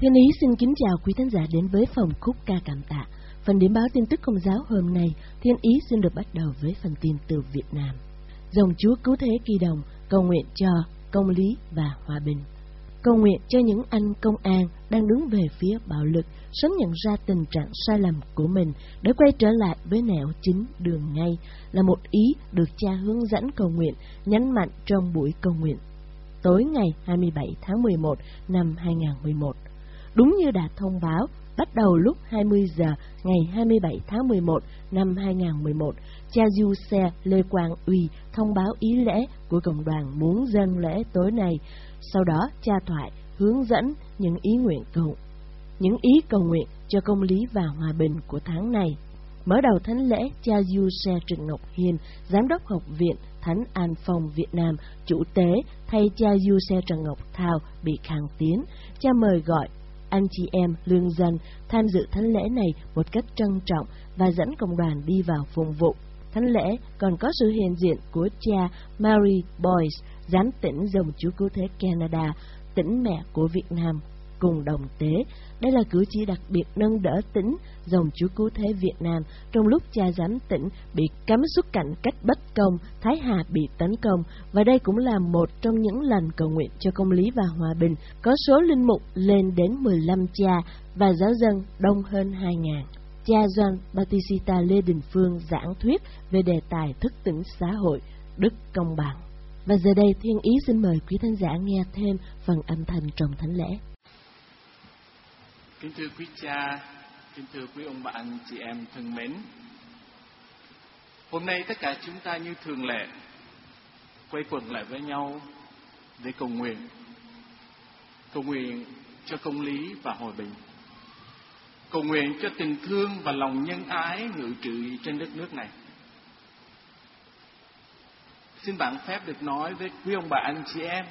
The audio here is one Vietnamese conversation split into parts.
Thiên Ý xin kính chào quý khán giả đến với phòng khúc ca cảm tạ. Phần điểm báo tin tức công giáo hôm nay, Thiên Ý xin được bắt đầu với phần tin từ Việt Nam. Dòng Chúa cứu thế kỳ đồng, cầu nguyện cho công lý và hòa bình. Cầu nguyện cho những anh công an đang đứng về phía bạo lực sớm nhận ra tình trạng sai lầm của mình để quay trở lại với nẻo chính đường ngay là một ý được cha hướng dẫn cầu nguyện nhấn mạnh trong buổi cầu nguyện tối ngày 27 tháng 11 năm 2011. Đúng như đã thông báo, bắt đầu lúc 20 giờ ngày 27 tháng 11 năm 2011, cha Du Xe Lê Quang Uy thông báo ý lễ của cộng đoàn muốn dân lễ tối nay. Sau đó, cha thoại hướng dẫn những ý nguyện cầu những ý cầu nguyện cho công lý và hòa bình của tháng này. Mở đầu thánh lễ, cha Du Xe Trịnh Ngọc Hiền, Giám đốc Học viện Thánh An Phong Việt Nam, chủ tế, thay cha Du Xe Trần Ngọc Thao bị khang tiến. Cha mời gọi anh chị em lương dân tham dự thánh lễ này một cách trân trọng và dẫn cộng đoàn đi vào phụng vụ. Thánh lễ còn có sự hiện diện của cha Mary Boyce, giám tỉnh dòng Chúa Cứu Thế Canada, tỉnh mẹ của Việt Nam cùng đồng tế. Đây là cử chỉ đặc biệt nâng đỡ tỉnh dòng Chúa Cứu Thế Việt Nam trong lúc cha giám tỉnh bị cấm xuất cảnh cách bất công, Thái Hà bị tấn công, và đây cũng là một trong những lần cầu nguyện cho công lý và hòa bình, có số linh mục lên đến 15 cha và giáo dân đông hơn 2.000 cha Doan Batista Lê Đình Phương giảng thuyết về đề tài thức tỉnh xã hội, đức công bằng. Và giờ đây Thiên Ý xin mời quý khán giả nghe thêm phần âm thanh trong thánh lễ. Kính thưa quý cha, kính thưa quý ông bạn, chị em thân mến. Hôm nay tất cả chúng ta như thường lệ quay quần lại với nhau để cầu nguyện. Cầu nguyện cho công lý và hòa bình. Cầu nguyện cho tình thương và lòng nhân ái ngự trị trên đất nước này. Xin bạn phép được nói với quý ông bà anh chị em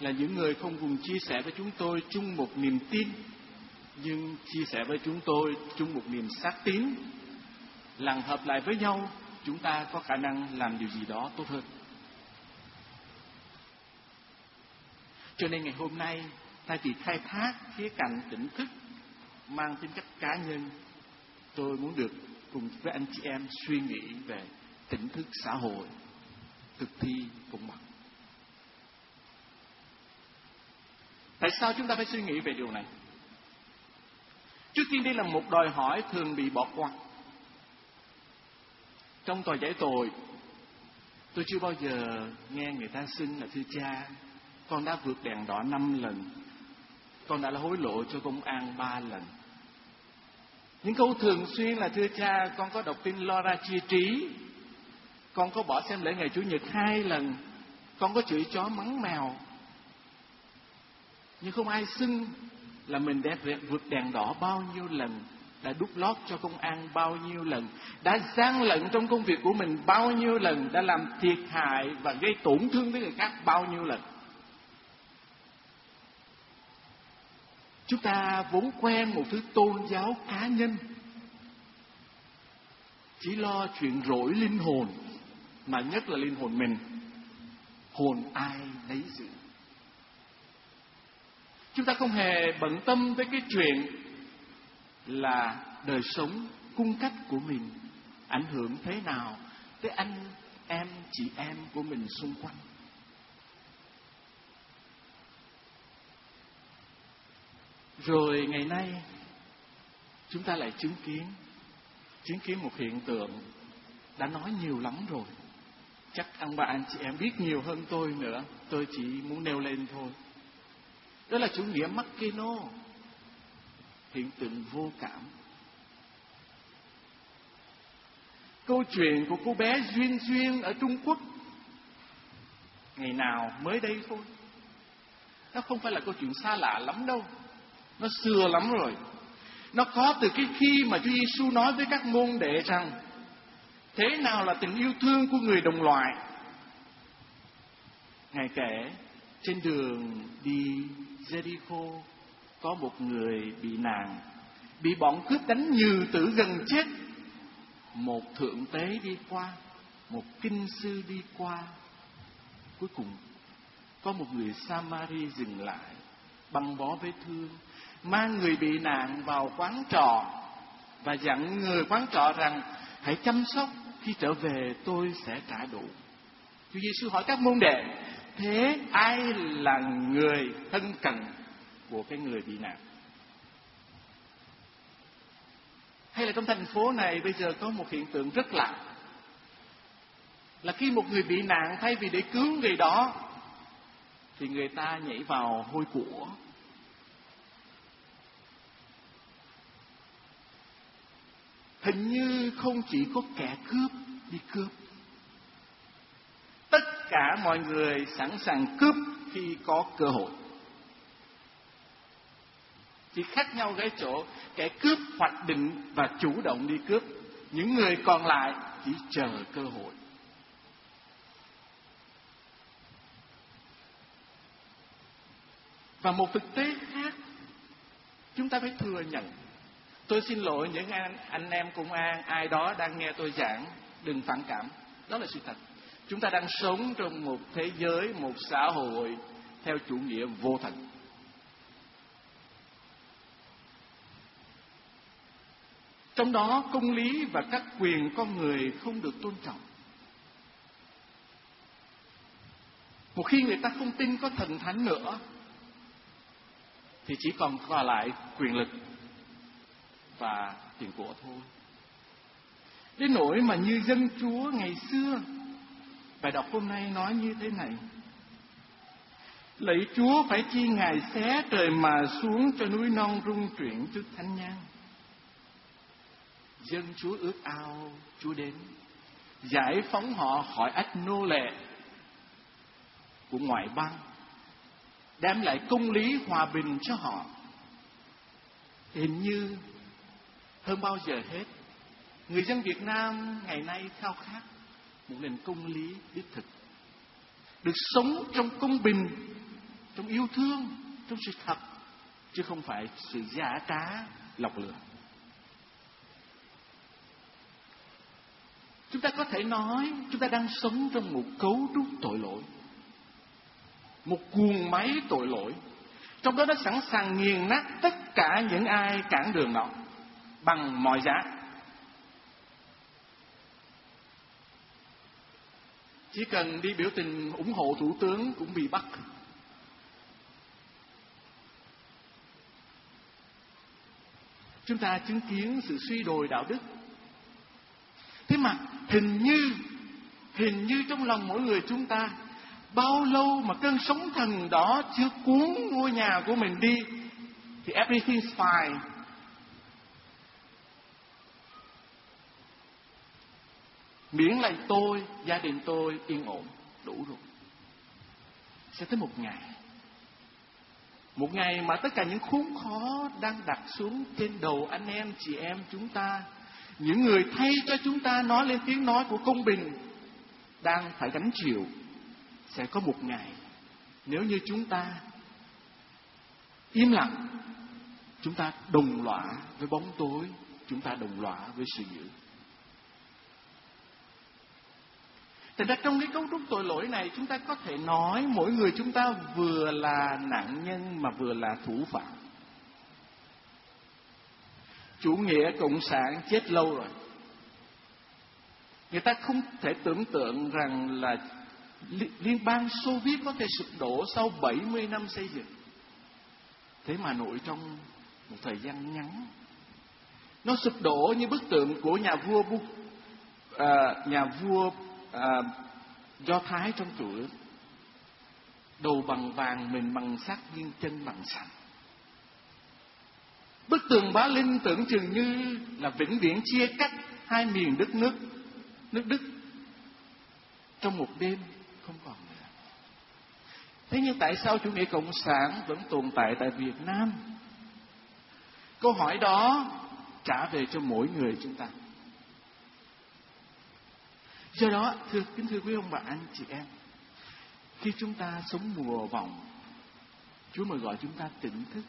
là những người không cùng chia sẻ với chúng tôi chung một niềm tin nhưng chia sẻ với chúng tôi chung một niềm xác tín, làng hợp lại với nhau, chúng ta có khả năng làm điều gì đó tốt hơn. Cho nên ngày hôm nay, thay vì khai thác khía cạnh tỉnh thức mang tính cách cá nhân, tôi muốn được cùng với anh chị em suy nghĩ về tỉnh thức xã hội, thực thi cùng mặt. Tại sao chúng ta phải suy nghĩ về điều này? Trước tiên đây là một đòi hỏi thường bị bỏ qua. Trong tòa giải tội, tôi chưa bao giờ nghe người ta xin là thưa cha, con đã vượt đèn đỏ năm lần, con đã là hối lộ cho công an ba lần. Những câu thường xuyên là thưa cha, con có đọc tin lo ra chi trí, con có bỏ xem lễ ngày Chủ nhật hai lần, con có chửi chó mắng mèo. Nhưng không ai xưng là mình đã vượt đèn đỏ bao nhiêu lần, đã đút lót cho công an bao nhiêu lần, đã gian lận trong công việc của mình bao nhiêu lần, đã làm thiệt hại và gây tổn thương với người khác bao nhiêu lần. Chúng ta vốn quen một thứ tôn giáo cá nhân. Chỉ lo chuyện rỗi linh hồn, mà nhất là linh hồn mình. Hồn ai nấy giữ chúng ta không hề bận tâm với cái chuyện là đời sống cung cách của mình ảnh hưởng thế nào tới anh em, chị em của mình xung quanh. Rồi ngày nay, chúng ta lại chứng kiến chứng kiến một hiện tượng đã nói nhiều lắm rồi. Chắc ông bà anh chị em biết nhiều hơn tôi nữa. Tôi chỉ muốn nêu lên thôi đó là chủ nghĩa Makeno hiện tượng vô cảm. Câu chuyện của cô bé duyên duyên ở Trung Quốc, ngày nào mới đây thôi. Nó không phải là câu chuyện xa lạ lắm đâu. Nó xưa lắm rồi. Nó có từ cái khi mà Chúa Giêsu nói với các môn đệ rằng, thế nào là tình yêu thương của người đồng loại? Ngài kể, trên đường đi Jericho có một người bị nạn, bị bọn cướp đánh như tử gần chết. Một thượng tế đi qua, một kinh sư đi qua. Cuối cùng có một người Samari dừng lại, băng bó vết thương, mang người bị nạn vào quán trọ và dặn người quán trọ rằng hãy chăm sóc khi trở về tôi sẽ trả đủ. Chúa Giêsu hỏi các môn đệ, thế ai là người thân cận của cái người bị nạn? Hay là trong thành phố này bây giờ có một hiện tượng rất lạ? Là khi một người bị nạn, thay vì để cứu người đó, thì người ta nhảy vào hôi của. Hình như không chỉ có kẻ cướp đi cướp cả mọi người sẵn sàng cướp khi có cơ hội. Chỉ khác nhau cái chỗ kẻ cướp hoạch định và chủ động đi cướp. Những người còn lại chỉ chờ cơ hội. Và một thực tế khác chúng ta phải thừa nhận. Tôi xin lỗi những anh, anh em công an ai đó đang nghe tôi giảng đừng phản cảm. Đó là sự thật chúng ta đang sống trong một thế giới, một xã hội theo chủ nghĩa vô thần. Trong đó, công lý và các quyền con người không được tôn trọng. Một khi người ta không tin có thần thánh nữa, thì chỉ còn còn lại quyền lực và tiền của thôi. Đến nỗi mà như dân chúa ngày xưa bài đọc hôm nay nói như thế này. Lạy chúa, phải chi ngài xé trời mà xuống cho núi non rung chuyển trước thánh nhang. Dân chúa ước ao, chúa đến. Giải phóng họ khỏi ách nô lệ của ngoại bang, đem lại công lý hòa bình cho họ. Hình như hơn bao giờ hết, người dân việt nam ngày nay khao khát một nền công lý đích thực. Được sống trong công bình, trong yêu thương, trong sự thật, chứ không phải sự giả trá, lọc lừa. Chúng ta có thể nói chúng ta đang sống trong một cấu trúc tội lỗi, một cuồng máy tội lỗi. Trong đó nó sẵn sàng nghiền nát tất cả những ai cản đường nó bằng mọi giá. Chỉ cần đi biểu tình ủng hộ thủ tướng cũng bị bắt. Chúng ta chứng kiến sự suy đồi đạo đức. Thế mà hình như hình như trong lòng mỗi người chúng ta, bao lâu mà cơn sóng thần đó chưa cuốn ngôi nhà của mình đi, thì everything's fine. Miễn là tôi, gia đình tôi yên ổn, đủ rồi. Sẽ tới một ngày. Một ngày mà tất cả những khốn khó đang đặt xuống trên đầu anh em, chị em chúng ta, những người thay cho chúng ta nói lên tiếng nói của công bình, đang phải gánh chịu, sẽ có một ngày, nếu như chúng ta im lặng, chúng ta đồng lõa với bóng tối, chúng ta đồng lõa với sự dữ. Thành ra trong cái cấu trúc tội lỗi này chúng ta có thể nói mỗi người chúng ta vừa là nạn nhân mà vừa là thủ phạm. Chủ nghĩa cộng sản chết lâu rồi. Người ta không thể tưởng tượng rằng là Liên bang Xô Viết có thể sụp đổ sau 70 năm xây dựng. Thế mà nội trong một thời gian ngắn, nó sụp đổ như bức tượng của nhà vua à, nhà vua à, Do Thái trong chùa đầu bằng vàng mình bằng sắt nhưng chân bằng sành. Bức tường bá linh tưởng chừng như là vĩnh viễn chia cắt hai miền đất nước nước đức. Trong một đêm không còn nữa. Thế nhưng tại sao chủ nghĩa cộng sản vẫn tồn tại tại việt nam? Câu hỏi đó trả về cho mỗi người chúng ta do đó, thưa kính thưa quý ông bà anh chị em, khi chúng ta sống mùa vòng, chúa mời gọi chúng ta tỉnh thức.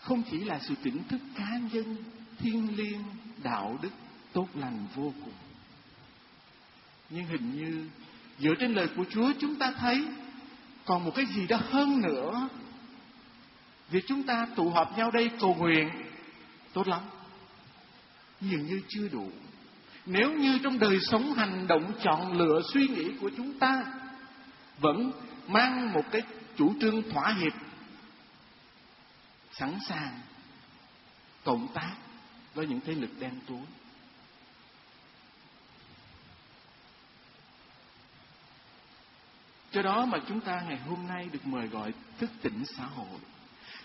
Không chỉ là sự tỉnh thức cá nhân, thiêng liêng, đạo đức tốt lành vô cùng, nhưng hình như dựa trên lời của chúa chúng ta thấy còn một cái gì đó hơn nữa. Việc chúng ta tụ họp nhau đây cầu nguyện, tốt lắm. Dường như chưa đủ nếu như trong đời sống hành động chọn lựa suy nghĩ của chúng ta, vẫn mang một cái chủ trương thỏa hiệp, sẵn sàng cộng tác với những thế lực đen tối. Cho đó mà chúng ta ngày hôm nay được mời gọi thức tỉnh xã hội,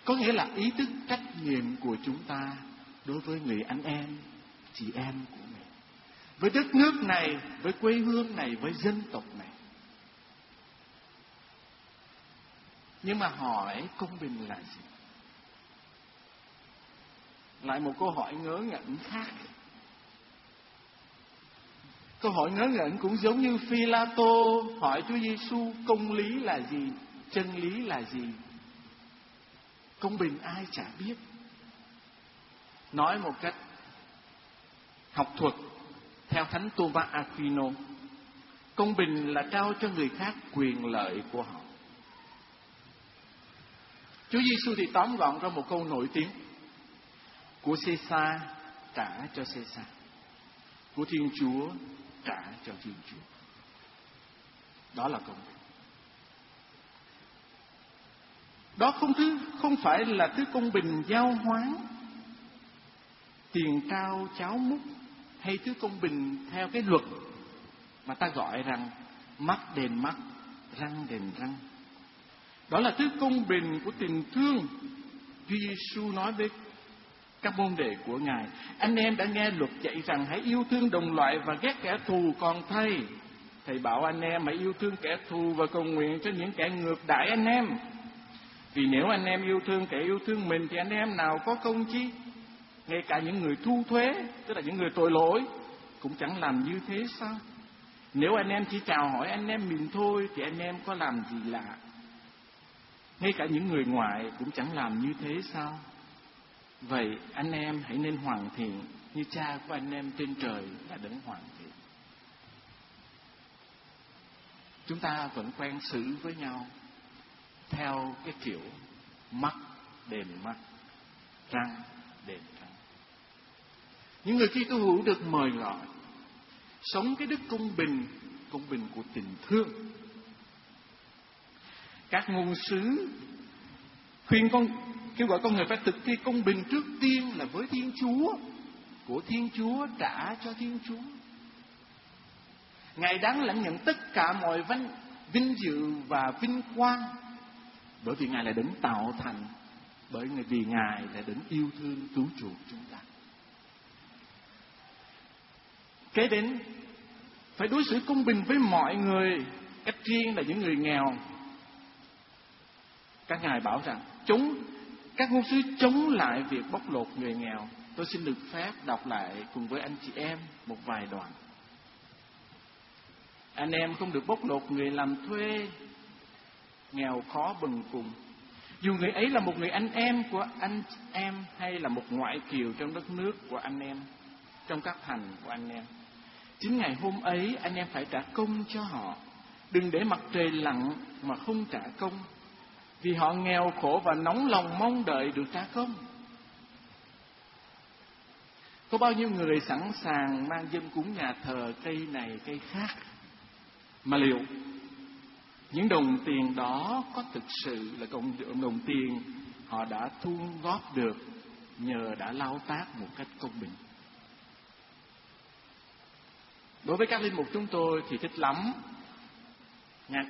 có nghĩa là ý thức trách nhiệm của chúng ta đối với người anh em, chị em của mình với đất nước này, với quê hương này, với dân tộc này. Nhưng mà hỏi công bình là gì? Lại một câu hỏi ngớ ngẩn khác. Câu hỏi ngớ ngẩn cũng giống như phi la tô hỏi chúa giêsu công lý là gì, chân lý là gì? Công bình ai chả biết. Nói một cách học thuật theo thánh Thomas Aquino, công bình là trao cho người khác quyền lợi của họ. Chúa Giêsu thì tóm gọn trong một câu nổi tiếng, của Caesar trả cho Caesar, của Thiên Chúa trả cho Thiên Chúa. Đó là công bình. Đó không thứ, không phải là thứ công bình giao hoán, tiền cao cháo múc hay thứ công bình theo cái luật mà ta gọi rằng mắt đền mắt, răng đền răng. Đó là thứ công bình của tình thương Chúa Giêsu nói với các môn đệ của Ngài. Anh em đã nghe luật dạy rằng Hãy yêu thương đồng loại và ghét kẻ thù còn thầy. Thầy bảo anh em hãy yêu thương kẻ thù Và cầu nguyện cho những kẻ ngược đãi anh em. Vì nếu anh em yêu thương kẻ yêu thương mình Thì anh em nào có công chi ngay cả những người thu thuế, tức là những người tội lỗi, cũng chẳng làm như thế sao? Nếu anh em chỉ chào hỏi anh em mình thôi, thì anh em có làm gì lạ? Ngay cả những người ngoại cũng chẳng làm như thế sao? Vậy anh em hãy nên hoàn thiện như cha của anh em trên trời là đấng hoàn thiện. Chúng ta vẫn quen xử với nhau theo cái kiểu mắt đền mắt, răng đền răng những người khi tu hữu được mời gọi sống cái đức công bình công bình của tình thương. Các ngôn sứ khuyên con kêu gọi con người phải thực thi công bình trước tiên là với thiên chúa của thiên chúa trả cho thiên chúa. Ngài đáng lãnh nhận tất cả mọi vinh, vinh dự và vinh quang bởi vì ngài là đấng tạo thành bởi vì ngài là đấng yêu thương cứu chuộc chúng ta kế đến, phải đối xử công bình với mọi người. Cách riêng là những người nghèo. Các ngài bảo rằng, chúng, các ngôn sứ chống lại việc bóc lột người nghèo. Tôi xin được phép đọc lại cùng với anh chị em một vài đoạn. Anh em không được bóc lột người làm thuê, nghèo khó bần cùng. Dù người ấy là một người anh em của anh em hay là một ngoại kiều trong đất nước của anh em, trong các thành của anh em chính ngày hôm ấy, anh em phải trả công cho họ. Đừng để mặt trời lặn mà không trả công, vì họ nghèo khổ và nóng lòng mong đợi được trả công. Có bao nhiêu người sẵn sàng mang dân cúng nhà thờ cây này, cây khác? Mà liệu những đồng tiền đó có thực sự là cộng đồng tiền họ đã thu góp được nhờ đã lao tác một cách công bình? Đối với các linh mục chúng tôi thì thích lắm. Nha,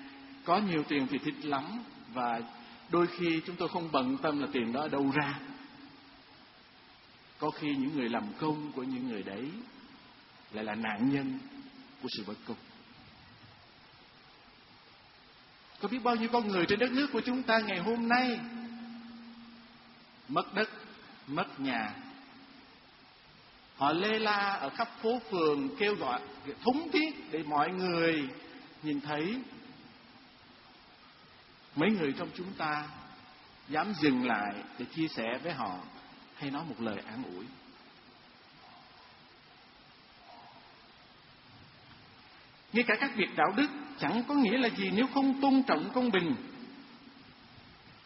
có nhiều tiền thì thích lắm. Và đôi khi chúng tôi không bận tâm là tiền đó ở đâu ra. Có khi những người làm công của những người đấy lại là nạn nhân của sự bất công. Có biết bao nhiêu con người trên đất nước của chúng ta ngày hôm nay mất đất, mất nhà họ lê la ở khắp phố phường kêu gọi thúng thiết để mọi người nhìn thấy. Mấy người trong chúng ta dám dừng lại để chia sẻ với họ hay nói một lời an ủi? Ngay cả các việc đạo đức chẳng có nghĩa là gì nếu không tôn trọng công bình.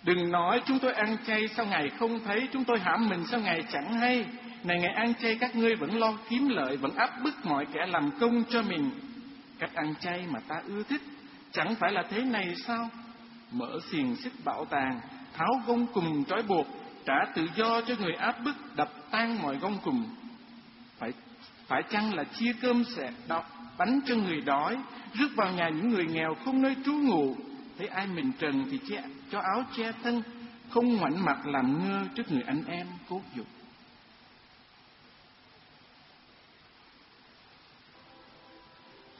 Đừng nói chúng tôi ăn chay sao ngày không thấy, chúng tôi hãm mình sao ngày chẳng hay. Này ngày ăn chay các ngươi vẫn lo kiếm lợi, vẫn áp bức mọi kẻ làm công cho mình. Cách ăn chay mà ta ưa thích, chẳng phải là thế này sao? Mở xiềng xích bảo tàng, tháo gông cùng trói buộc, trả tự do cho người áp bức, đập tan mọi gông cùng. Phải phải chăng là chia cơm sẻ đọc bánh cho người đói, rước vào nhà những người nghèo không nơi trú ngụ, thấy ai mình trần thì che, cho áo che thân, không ngoảnh mặt làm ngơ trước người anh em cố dục.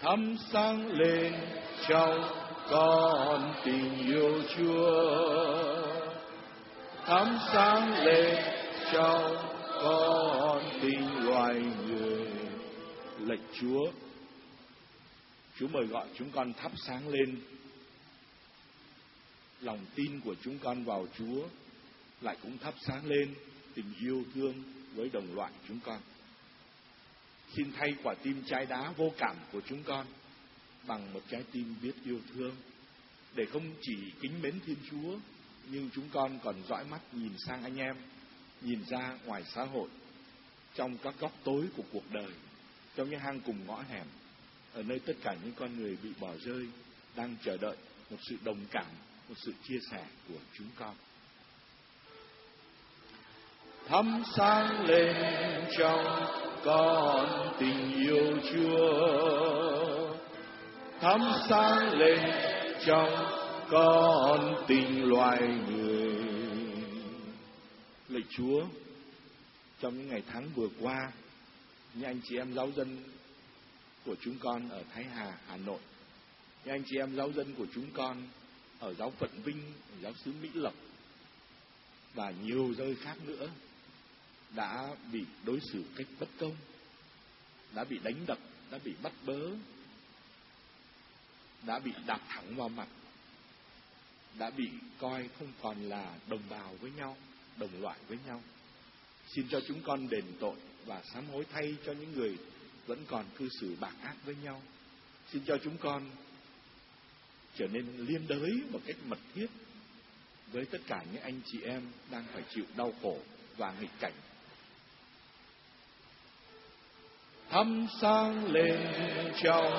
Thắm sáng lên trong con tình yêu Chúa. Thắm sáng lên trong con tình loài người. Lệch Chúa Chúa mời gọi chúng con thắp sáng lên. Lòng tin của chúng con vào Chúa lại cũng thắp sáng lên, tình yêu thương với đồng loại chúng con. Xin thay quả tim trái đá vô cảm của chúng con bằng một trái tim biết yêu thương để không chỉ kính mến Thiên Chúa nhưng chúng con còn dõi mắt nhìn sang anh em, nhìn ra ngoài xã hội, trong các góc tối của cuộc đời, trong những hang cùng ngõ hẻm, ở nơi tất cả những con người bị bỏ rơi đang chờ đợi một sự đồng cảm, một sự chia sẻ của chúng con. Thắm sáng lên trong con tình yêu Chúa, thắm sáng lên trong con tình loài người. Lạy Chúa, trong những ngày tháng vừa qua, những anh chị em giáo dân của chúng con ở Thái Hà, Hà Nội, những anh chị em giáo dân của chúng con ở giáo phận Vinh, giáo xứ Mỹ Lộc và nhiều nơi khác nữa đã bị đối xử cách bất công, đã bị đánh đập, đã bị bắt bớ, đã bị đạp thẳng vào mặt, đã bị coi không còn là đồng bào với nhau, đồng loại với nhau. Xin cho chúng con đền tội và sám hối thay cho những người vẫn còn cư xử bạc ác với nhau. Xin cho chúng con trở nên liên đới một cách mật thiết với tất cả những anh chị em đang phải chịu đau khổ và nghịch cảnh. Thắm sáng lên trong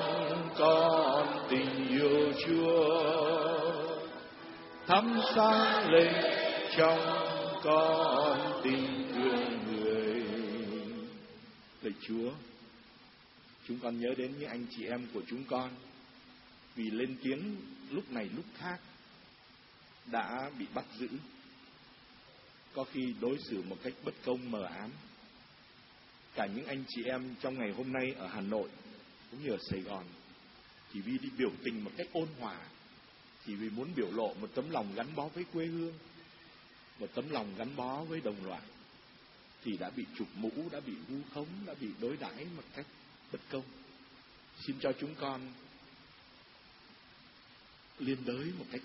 con tình yêu Chúa. Thắm sáng lên trong con tình thương người. Lạy Chúa, chúng con nhớ đến những anh chị em của chúng con vì lên tiếng lúc này lúc khác đã bị bắt giữ có khi đối xử một cách bất công mờ ám cả những anh chị em trong ngày hôm nay ở Hà Nội cũng như ở Sài Gòn, chỉ vì đi biểu tình một cách ôn hòa, chỉ vì muốn biểu lộ một tấm lòng gắn bó với quê hương, một tấm lòng gắn bó với đồng loại, thì đã bị chụp mũ, đã bị vu khống, đã bị đối đãi một cách bất công. Xin cho chúng con liên đới một cách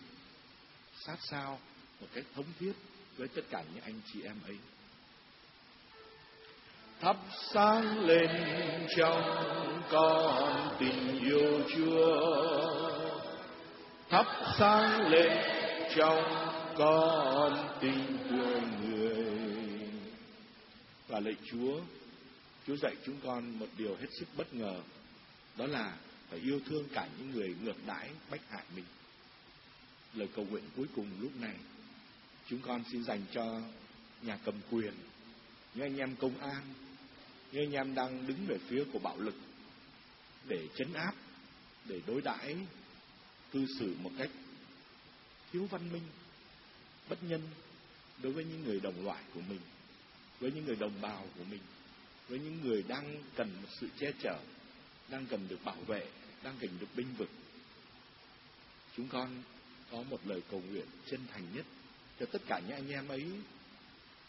sát sao, một cách thống thiết với tất cả những anh chị em ấy thắp sáng lên trong con tình yêu Chúa. Thắp sáng lên trong con tình thương người. Và lạy Chúa Chúa dạy chúng con một điều hết sức bất ngờ, đó là phải yêu thương cả những người ngược đãi bách hại mình. Lời cầu nguyện cuối cùng lúc này, chúng con xin dành cho nhà cầm quyền, những anh em công an những anh em đang đứng về phía của bạo lực để chấn áp, để đối đãi cư xử một cách thiếu văn minh, bất nhân đối với những người đồng loại của mình, với những người đồng bào của mình, với những người đang cần một sự che chở, đang cần được bảo vệ, đang cần được binh vực. Chúng con có một lời cầu nguyện chân thành nhất cho tất cả những anh em ấy.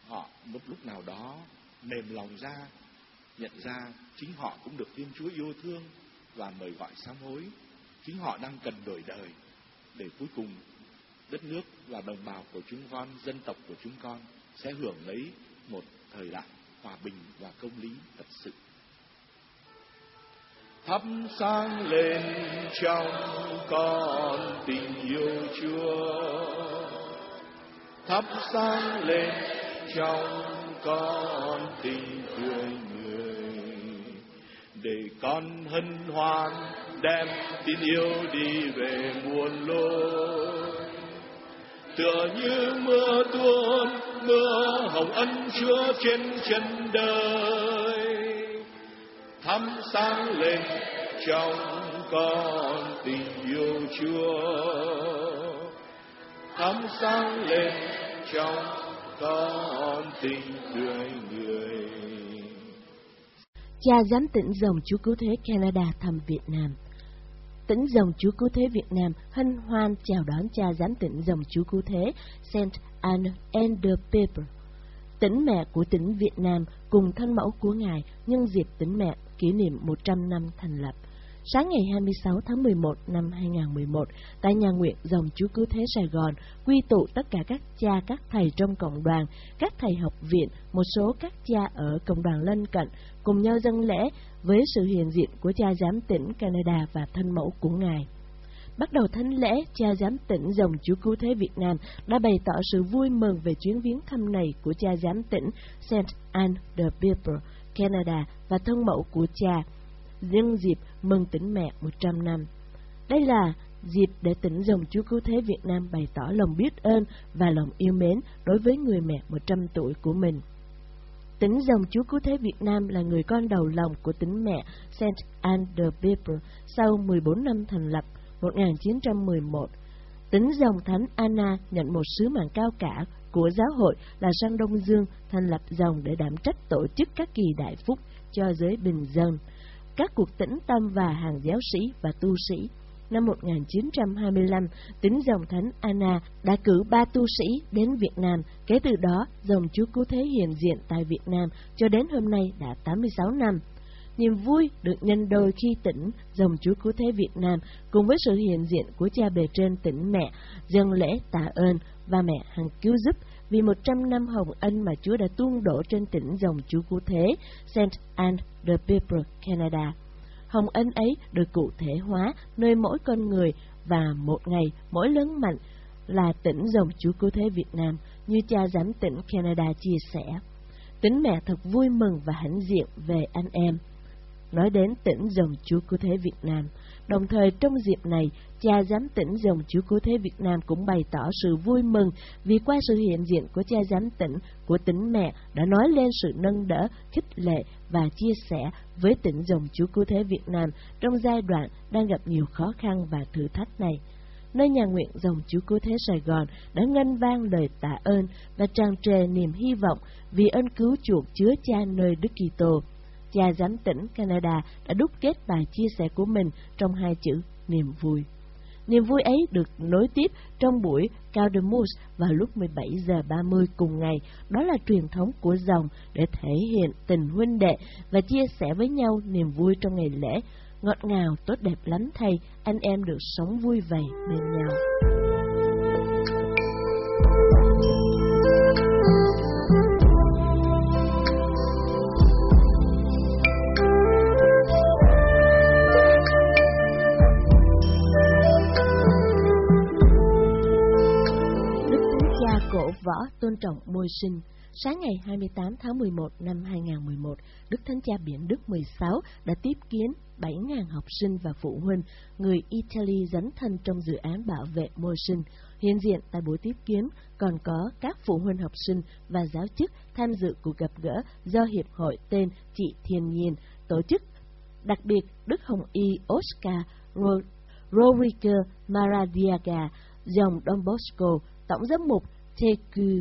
Họ một lúc nào đó mềm lòng ra nhận ra chính họ cũng được Thiên Chúa yêu thương và mời gọi sám hối. Chính họ đang cần đổi đời để cuối cùng đất nước và đồng bào của chúng con, dân tộc của chúng con sẽ hưởng lấy một thời đại hòa bình và công lý thật sự. Thắp sáng lên trong con tình yêu Chúa thắp sáng lên trong con tình thương con hân hoan đem tin yêu đi về muôn lối. Tựa như mưa tuôn, mưa hồng ân chúa trên chân đời. Thắm sáng lên trong con tình yêu chúa. Thắm sáng lên trong con tình tươi người cha giám tỉnh dòng Chúa Cứu Thế Canada thăm Việt Nam. Tỉnh dòng Chúa Cứu Thế Việt Nam hân hoan chào đón cha giám tỉnh dòng Chúa Cứu Thế Saint Anne and the Paper, tỉnh mẹ của tỉnh Việt Nam cùng thân mẫu của Ngài nhân dịp tỉnh mẹ kỷ niệm 100 năm thành lập. Sáng ngày 26 tháng 11 năm 2011, tại nhà nguyện dòng Chúa Cứu Thế Sài Gòn, quy tụ tất cả các cha, các thầy trong cộng đoàn, các thầy học viện, một số các cha ở cộng đoàn lân cận, cùng nhau dâng lễ với sự hiện diện của cha giám tỉnh Canada và thân mẫu của Ngài. Bắt đầu thánh lễ, cha giám tỉnh dòng Chúa Cứu Thế Việt Nam đã bày tỏ sự vui mừng về chuyến viếng thăm này của cha giám tỉnh Saint Anne de Pieper, Canada và thân mẫu của cha, nhân dịp mừng tỉnh mẹ 100 năm. Đây là dịp để tỉnh dòng Chúa Cứu Thế Việt Nam bày tỏ lòng biết ơn và lòng yêu mến đối với người mẹ 100 tuổi của mình. Tỉnh dòng Chúa Cứu Thế Việt Nam là người con đầu lòng của tỉnh mẹ Saint Anne de Pieper sau 14 năm thành lập 1911. Tỉnh dòng Thánh Anna nhận một sứ mạng cao cả của giáo hội là sang Đông Dương thành lập dòng để đảm trách tổ chức các kỳ đại phúc cho giới bình dân, các cuộc tĩnh tâm và hàng giáo sĩ và tu sĩ. Năm 1925, tính dòng Thánh Anna đã cử ba tu sĩ đến Việt Nam, kể từ đó dòng Chúa Cứu Thế hiện diện tại Việt Nam cho đến hôm nay đã 86 năm. Niềm vui được nhân đôi khi tỉnh dòng Chúa Cứu Thế Việt Nam cùng với sự hiện diện của cha bề trên tỉnh mẹ, dâng lễ tạ ơn và mẹ hằng cứu giúp vì một trăm năm hồng ân mà Chúa đã tuôn đổ trên tỉnh dòng Chúa Cứu Thế, Saint Anne de Pieper, Canada. Hồng ân ấy được cụ thể hóa nơi mỗi con người và một ngày mỗi lớn mạnh là tỉnh dòng Chúa Cứu Thế Việt Nam như cha giám tỉnh Canada chia sẻ. Tính mẹ thật vui mừng và hãnh diện về anh em. Nói đến tỉnh dòng Chúa Cứu Thế Việt Nam, đồng thời trong dịp này, cha giám tỉnh dòng Chúa Cứu Thế Việt Nam cũng bày tỏ sự vui mừng vì qua sự hiện diện của cha giám tỉnh của tỉnh mẹ đã nói lên sự nâng đỡ, khích lệ và chia sẻ với tỉnh dòng Chúa Cứu Thế Việt Nam trong giai đoạn đang gặp nhiều khó khăn và thử thách này nơi nhà nguyện dòng Chúa Cứu Thế Sài Gòn đã ngân vang lời tạ ơn và tràn trề niềm hy vọng vì ơn cứu chuộc chứa cha nơi Đức Kitô. Cha giám tỉnh Canada đã đúc kết bài chia sẻ của mình trong hai chữ niềm vui. Niềm vui ấy được nối tiếp trong buổi Caudemus vào lúc 17 giờ 30 cùng ngày. Đó là truyền thống của dòng để thể hiện tình huynh đệ và chia sẻ với nhau niềm vui trong ngày lễ. Ngọt ngào, tốt đẹp lắm thầy, anh em được sống vui vẻ bên nhau. Cổ võ tôn trọng môi sinh. Sáng ngày 28 tháng 11 năm 2011, Đức Thánh Cha Biển Đức 16 đã tiếp kiến 7.000 học sinh và phụ huynh người Italy dấn thân trong dự án bảo vệ môi sinh. Hiện diện tại buổi tiếp kiến còn có các phụ huynh học sinh và giáo chức tham dự cuộc gặp gỡ do Hiệp hội tên Chị Thiên Nhiên tổ chức. Đặc biệt, Đức Hồng Y Oscar Rodrigo Maradiaga, dòng Don Bosco, Tổng giám mục Teku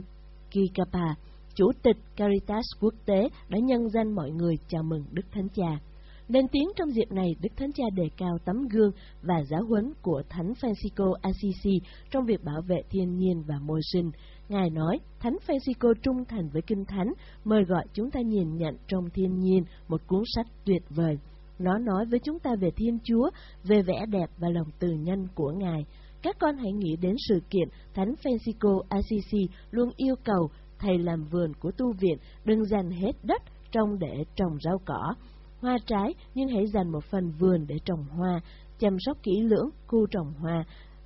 Kikapa, Chủ tịch Caritas Quốc tế đã nhân danh mọi người chào mừng Đức Thánh Cha. Lên tiếng trong dịp này, Đức Thánh Cha đề cao tấm gương và giáo huấn của Thánh Francisco Assisi trong việc bảo vệ thiên nhiên và môi sinh. Ngài nói, Thánh Francisco trung thành với Kinh Thánh, mời gọi chúng ta nhìn nhận trong thiên nhiên một cuốn sách tuyệt vời. Nó nói với chúng ta về Thiên Chúa, về vẻ đẹp và lòng từ nhân của Ngài. Các con hãy nghĩ đến sự kiện Thánh Francisco Assisi luôn yêu cầu thầy làm vườn của tu viện đừng dành hết đất trong để trồng rau cỏ, hoa trái, nhưng hãy dành một phần vườn để trồng hoa, chăm sóc kỹ lưỡng khu trồng hoa,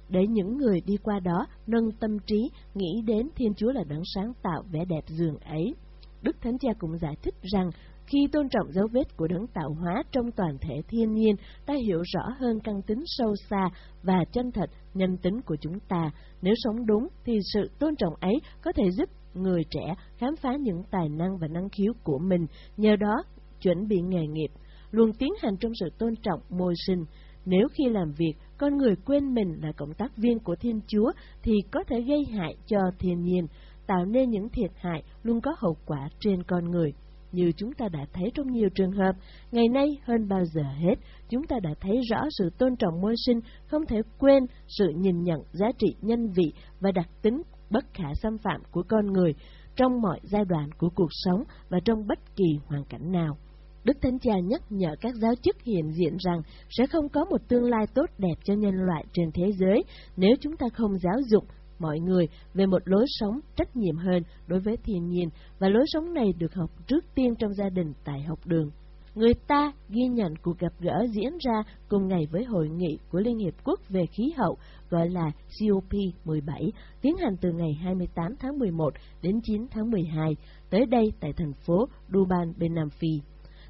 để những người đi qua đó nâng tâm trí nghĩ đến Thiên Chúa là đấng sáng tạo vẻ đẹp dường ấy. Đức Thánh Cha cũng giải thích rằng khi tôn trọng dấu vết của đấng tạo hóa trong toàn thể thiên nhiên, ta hiểu rõ hơn căn tính sâu xa và chân thật nhân tính của chúng ta. Nếu sống đúng thì sự tôn trọng ấy có thể giúp người trẻ khám phá những tài năng và năng khiếu của mình, nhờ đó chuẩn bị nghề nghiệp, luôn tiến hành trong sự tôn trọng môi sinh. Nếu khi làm việc, con người quên mình là cộng tác viên của Thiên Chúa thì có thể gây hại cho thiên nhiên, tạo nên những thiệt hại luôn có hậu quả trên con người. Như chúng ta đã thấy trong nhiều trường hợp, ngày nay hơn bao giờ hết, chúng ta đã thấy rõ sự tôn trọng môi sinh, không thể quên sự nhìn nhận giá trị nhân vị và đặc tính bất khả xâm phạm của con người trong mọi giai đoạn của cuộc sống và trong bất kỳ hoàn cảnh nào. Đức Thánh Cha nhắc nhở các giáo chức hiện diện rằng sẽ không có một tương lai tốt đẹp cho nhân loại trên thế giới nếu chúng ta không giáo dục mọi người về một lối sống trách nhiệm hơn đối với thiên nhiên và lối sống này được học trước tiên trong gia đình tại học đường. Người ta ghi nhận cuộc gặp gỡ diễn ra cùng ngày với hội nghị của Liên Hiệp Quốc về khí hậu gọi là COP17 tiến hành từ ngày 28 tháng 11 đến 9 tháng 12 tới đây tại thành phố Durban bên Nam Phi.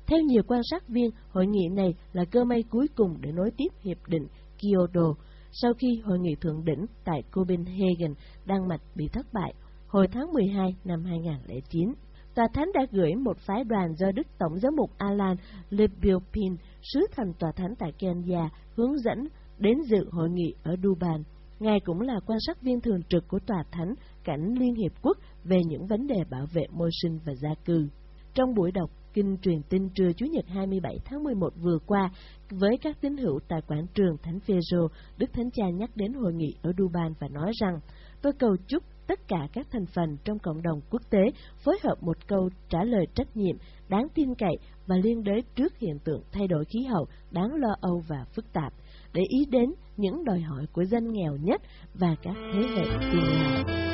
Theo nhiều quan sát viên, hội nghị này là cơ may cuối cùng để nối tiếp hiệp định Kyoto sau khi hội nghị thượng đỉnh tại Copenhagen, Đan Mạch bị thất bại hồi tháng 12 năm 2009. Tòa Thánh đã gửi một phái đoàn do Đức Tổng giám mục Alan Lebiopin, sứ thành Tòa Thánh tại Kenya, hướng dẫn đến dự hội nghị ở Dubai. Ngài cũng là quan sát viên thường trực của Tòa Thánh cảnh Liên Hiệp Quốc về những vấn đề bảo vệ môi sinh và gia cư. Trong buổi đọc Kinh truyền tin trưa Chủ nhật 27 tháng 11 vừa qua, với các tín hữu tại quảng trường Thánh Phêrô, Đức Thánh Cha nhắc đến hội nghị ở dubai và nói rằng: "Tôi cầu chúc tất cả các thành phần trong cộng đồng quốc tế phối hợp một câu trả lời trách nhiệm, đáng tin cậy và liên đới trước hiện tượng thay đổi khí hậu đáng lo âu và phức tạp, để ý đến những đòi hỏi của dân nghèo nhất và các thế hệ tương lai."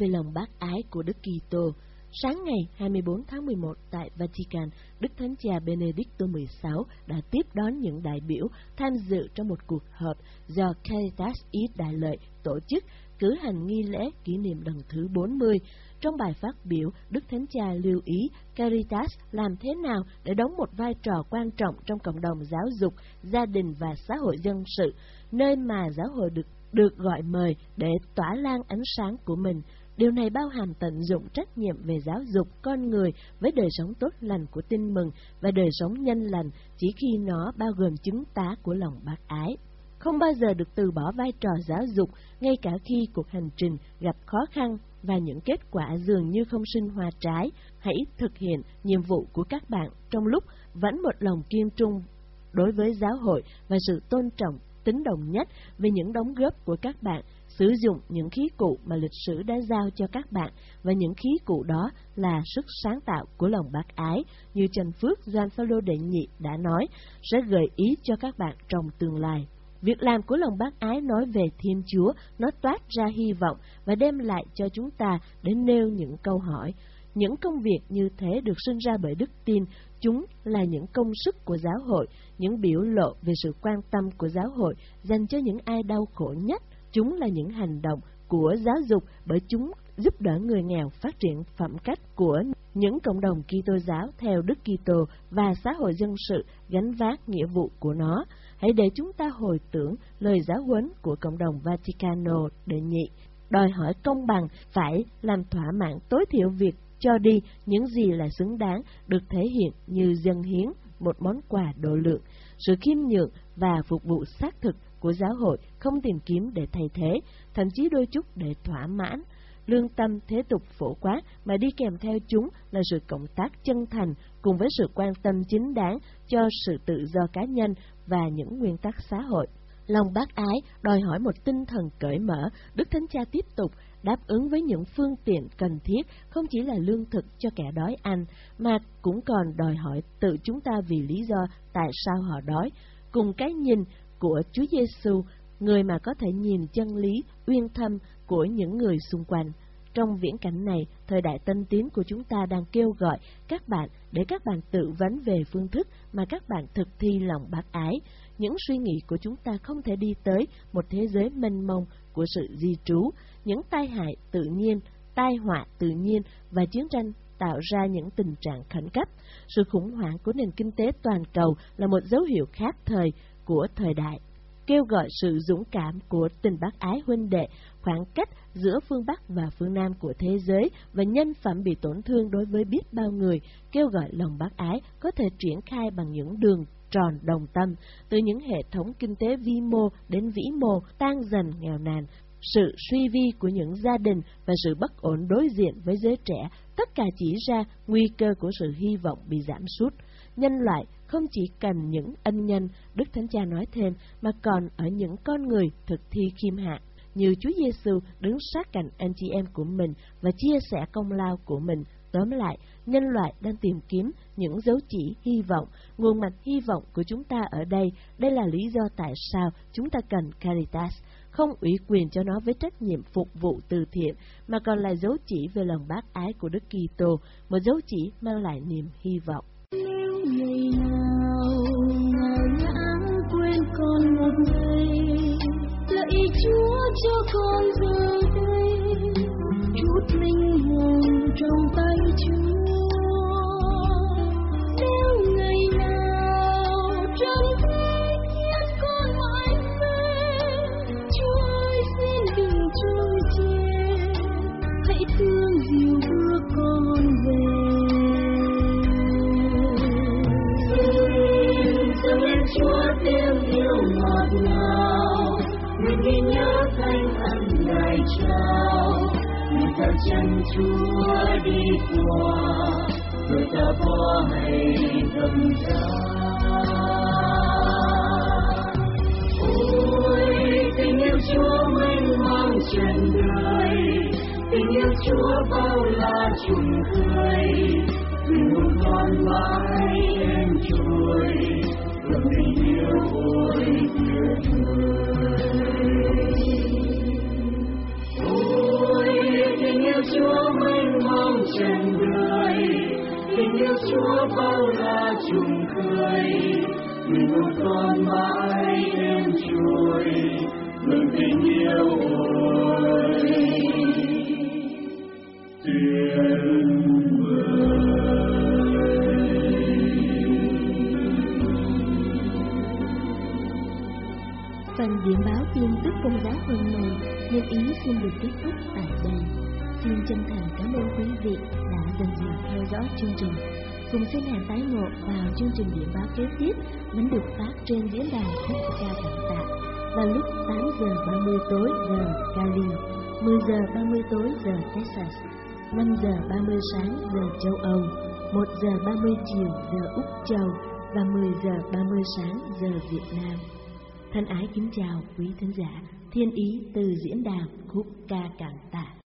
Về lòng bác ái của Đức Kitô. Sáng ngày 24 tháng 11 tại Vatican, Đức Thánh Cha Benedicto XVI đã tiếp đón những đại biểu tham dự trong một cuộc họp do Caritas Ít Đại Lợi tổ chức cử hành nghi lễ kỷ niệm lần thứ 40. Trong bài phát biểu, Đức Thánh Cha lưu ý Caritas làm thế nào để đóng một vai trò quan trọng trong cộng đồng giáo dục, gia đình và xã hội dân sự, nơi mà giáo hội được được gọi mời để tỏa lan ánh sáng của mình. Điều này bao hàm tận dụng trách nhiệm về giáo dục con người với đời sống tốt lành của tin mừng và đời sống nhân lành chỉ khi nó bao gồm chứng tá của lòng bác ái. Không bao giờ được từ bỏ vai trò giáo dục, ngay cả khi cuộc hành trình gặp khó khăn và những kết quả dường như không sinh hoa trái. Hãy thực hiện nhiệm vụ của các bạn trong lúc vẫn một lòng kiên trung đối với giáo hội và sự tôn trọng tính đồng nhất về những đóng góp của các bạn, sử dụng những khí cụ mà lịch sử đã giao cho các bạn, và những khí cụ đó là sức sáng tạo của lòng bác ái, như Trần Phước Doan Phaolô đệ nhị đã nói, sẽ gợi ý cho các bạn trong tương lai. Việc làm của lòng bác ái nói về Thiên Chúa, nó toát ra hy vọng và đem lại cho chúng ta để nêu những câu hỏi. Những công việc như thế được sinh ra bởi đức tin, chúng là những công sức của giáo hội, những biểu lộ về sự quan tâm của giáo hội dành cho những ai đau khổ nhất. Chúng là những hành động của giáo dục bởi chúng giúp đỡ người nghèo phát triển phẩm cách của những cộng đồng Kitô giáo theo Đức Kitô và xã hội dân sự gánh vác nghĩa vụ của nó. Hãy để chúng ta hồi tưởng lời giáo huấn của cộng đồng Vaticano đệ nhị, đòi hỏi công bằng phải làm thỏa mãn tối thiểu việc cho đi những gì là xứng đáng được thể hiện như dân hiến một món quà độ lượng, sự khiêm nhượng và phục vụ xác thực của giáo hội không tìm kiếm để thay thế, thậm chí đôi chút để thỏa mãn. Lương tâm thế tục phổ quát mà đi kèm theo chúng là sự cộng tác chân thành cùng với sự quan tâm chính đáng cho sự tự do cá nhân và những nguyên tắc xã hội. Lòng bác ái đòi hỏi một tinh thần cởi mở, Đức Thánh Cha tiếp tục đáp ứng với những phương tiện cần thiết không chỉ là lương thực cho kẻ đói ăn, mà cũng còn đòi hỏi tự chúng ta vì lý do tại sao họ đói, cùng cái nhìn của Chúa Giêsu, người mà có thể nhìn chân lý uyên thâm của những người xung quanh. Trong viễn cảnh này, thời đại tân tiến của chúng ta đang kêu gọi các bạn để các bạn tự vấn về phương thức mà các bạn thực thi lòng bác ái. Những suy nghĩ của chúng ta không thể đi tới một thế giới mênh mông của sự di trú, những tai hại tự nhiên, tai họa tự nhiên và chiến tranh tạo ra những tình trạng khẩn cấp. Sự khủng hoảng của nền kinh tế toàn cầu là một dấu hiệu khác thời của thời đại kêu gọi sự dũng cảm của tình bác ái huynh đệ, khoảng cách giữa phương Bắc và phương Nam của thế giới và nhân phẩm bị tổn thương đối với biết bao người, kêu gọi lòng bác ái có thể triển khai bằng những đường tròn đồng tâm, từ những hệ thống kinh tế vi mô đến vĩ mô, tan dần nghèo nàn, sự suy vi của những gia đình và sự bất ổn đối diện với giới trẻ, tất cả chỉ ra nguy cơ của sự hy vọng bị giảm sút. Nhân loại không chỉ cần những ân nhân, Đức Thánh Cha nói thêm, mà còn ở những con người thực thi khiêm hạ, như Chúa Giêsu đứng sát cạnh anh chị em của mình và chia sẻ công lao của mình. Tóm lại, nhân loại đang tìm kiếm những dấu chỉ hy vọng, nguồn mạch hy vọng của chúng ta ở đây. Đây là lý do tại sao chúng ta cần Caritas, không ủy quyền cho nó với trách nhiệm phục vụ từ thiện, mà còn là dấu chỉ về lòng bác ái của Đức Kitô, một dấu chỉ mang lại niềm hy vọng. Nếu ngày nào ngài lãng quên con một ngày, chung khơi, tình một con mãi em trôi lòng tình yêu ôi tuyệt vời ôi tình yêu chúa mênh mông trần đời tình yêu chúa bao la chung khơi mình một con mãi em trôi lòng tình yêu ôi tiên điểm công giáo Hơn nay, nhân ý xin được kết thúc tại đây. Xin chân thành cảm ơn quý vị đã dần dần theo dõi chương trình. Cùng xin hẹn tái ngộ vào chương trình điểm báo kế tiếp vẫn được phát trên diễn đàn Quốc gia Cảm Tạ vào lúc 8 giờ 30 tối giờ Cali, 10 giờ 30 tối giờ Texas, 5 giờ 30 sáng giờ châu Âu, 1 giờ 30 chiều giờ Úc Châu và 10 giờ 30 sáng giờ Việt Nam. Thân ái kính chào quý khán giả, thiên ý từ diễn đàn khúc ca cảm tạ.